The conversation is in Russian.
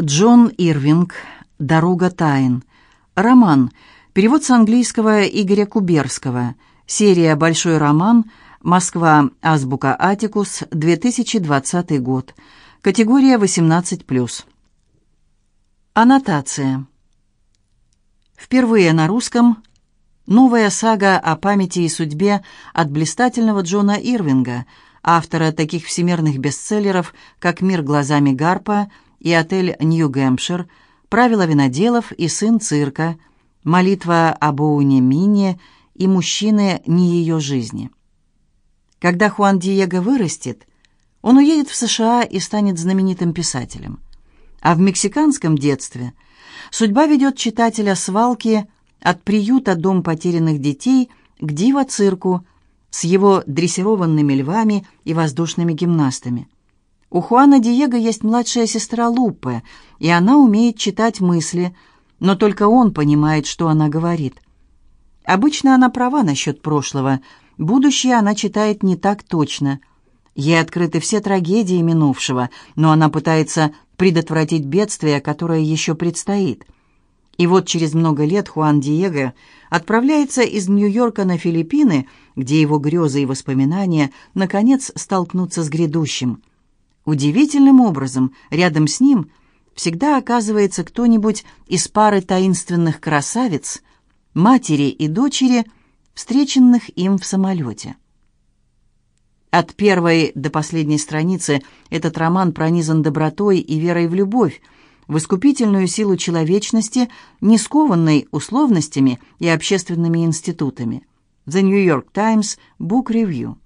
Джон Ирвинг «Дорога тайн». Роман. Перевод с английского Игоря Куберского. Серия «Большой роман». Москва. Азбука Атикус. 2020 год. Категория 18+. Аннотация. Впервые на русском новая сага о памяти и судьбе от блистательного Джона Ирвинга, автора таких всемирных бестселлеров, как «Мир глазами Гарпа» и «Отель Нью-Гэмпшир», «Правила виноделов» и «Сын цирка», «Молитва об Оуне Мине» и «Мужчины не ее жизни». Когда Хуан Диего вырастет, он уедет в США и станет знаменитым писателем. А в мексиканском детстве судьба ведет читателя свалки от приюта «Дом потерянных детей» к диво-цирку с его дрессированными львами и воздушными гимнастами. У Хуана Диего есть младшая сестра Лупе, и она умеет читать мысли, но только он понимает, что она говорит. Обычно она права насчет прошлого, будущее она читает не так точно. Ей открыты все трагедии минувшего, но она пытается предотвратить бедствие, которое еще предстоит. И вот через много лет Хуан Диего отправляется из Нью-Йорка на Филиппины, где его грезы и воспоминания наконец столкнутся с грядущим. Удивительным образом рядом с ним всегда оказывается кто-нибудь из пары таинственных красавиц, матери и дочери, встреченных им в самолете. От первой до последней страницы этот роман пронизан добротой и верой в любовь, в искупительную силу человечности, не скованной условностями и общественными институтами. The New York Times Book Review